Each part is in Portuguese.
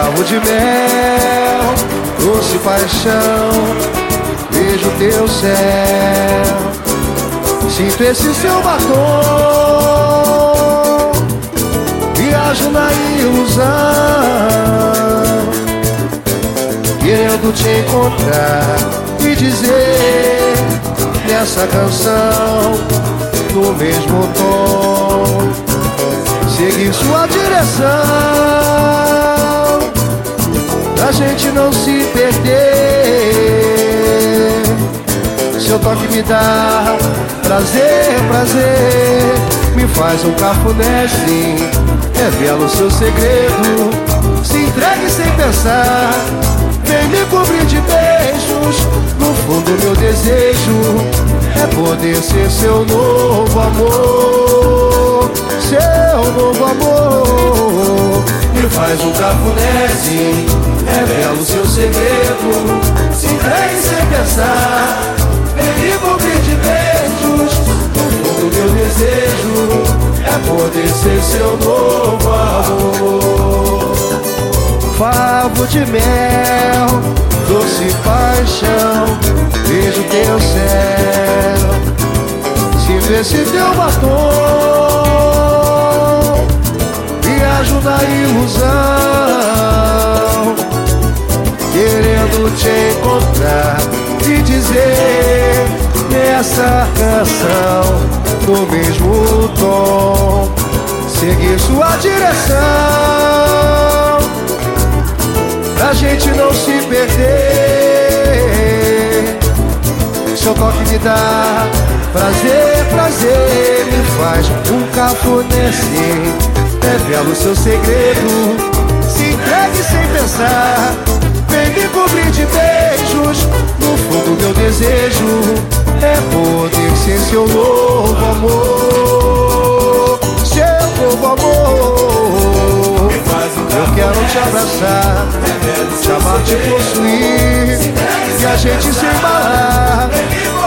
Favo de mel, doce paixão, vejo teu céu, sinto esse seu batom, viajo na ilusão, querendo te encontrar e dizer nessa canção, no mesmo tom, seguir sua direção pra gente não se perder. Seu toque me dá prazer, prazer. Me faz um cafuné sim, revela o seu segredo. Se entregue sem pensar, vem me cobrir de beijos. No fundo, meu desejo é poder ser seu novo amor. Seu novo amor. Me faz um cafunézinho Revela o seu segredo Se entregue sem pensar. Vem me cobrir de beijos No fundo meu desejo É poder ser seu novo amor. Favo de mel Doce paixão Vejo teu céu Sinto esse teu batom Viajo na ilusão te encontrar e dizer nessa canção no mesmo tom. Seguir sua direção pra gente não se perder. Seu toque me dá prazer, prazer. Me faz um cafuné revela o seu segredo te amar, te possuir E a gente se embalar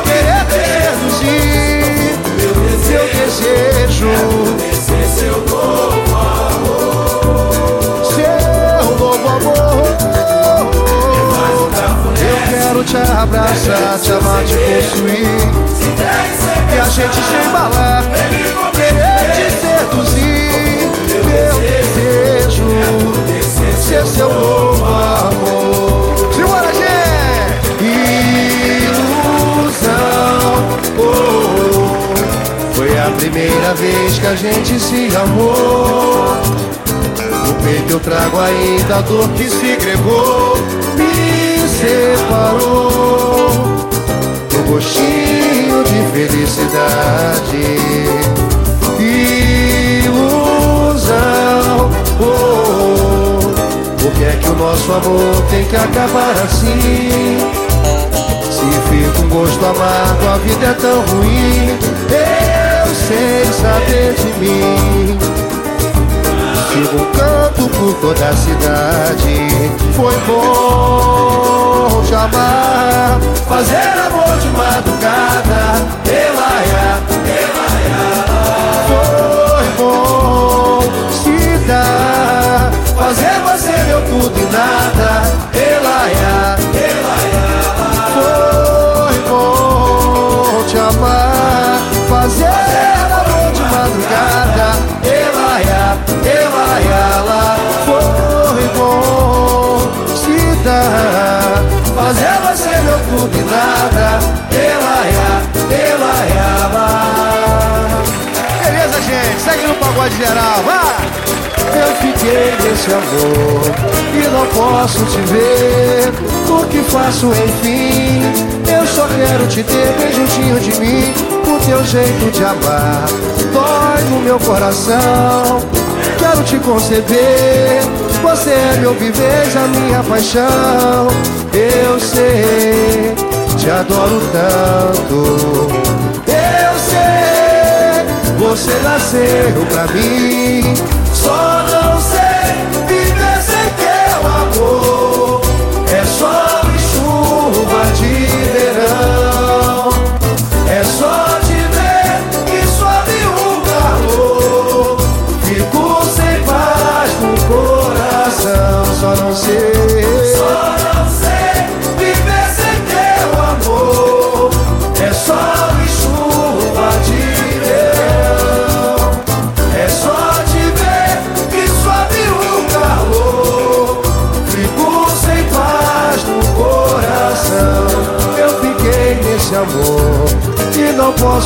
Querer te seduzir Meu desejo seu novo amor. Seu novo amor quero te abraçar, te amar, te possuir E a gente se embalar vez que a gente se amou. No peito eu trago ainda a dor que se gregou separou. O gostinho de felicidade Ilusão. Oh, Por que é que o nosso amor tem que acabar assim? Se fica um gosto amargo, a vida é tão ruim. Eu sei saber de mim. Sigo um canto por toda a cidade. Foi bom te amar Fazer amor de madrugada. Elaia, elaia Foi bom se dar Fazer você meu tudo e nada. Elaia, elaia Foi bom te amar Fazer Fazer você meu tudo e nada Ela ela ela Beleza, gente? Segue no pagode geral, vai! Eu fiquei nesse amor e não posso te ver O que faço enfim? Eu só quero te ter bem juntinho de mim O teu jeito de amar dói no meu coração quero te conceber. Você é meu viver, a minha paixão. Eu sei, te adoro tanto. Eu sei, você nasceu pra mim. Só não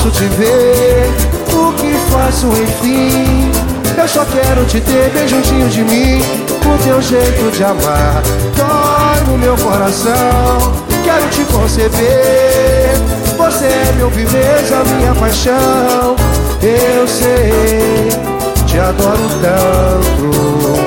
posso te ver. O que faço enfim? Eu só quero te ter bem juntinho de mim. O teu jeito de amar dói no meu coração. Quero te conceber. Você é meu viver, a minha paixão. Eu sei, te adoro tanto.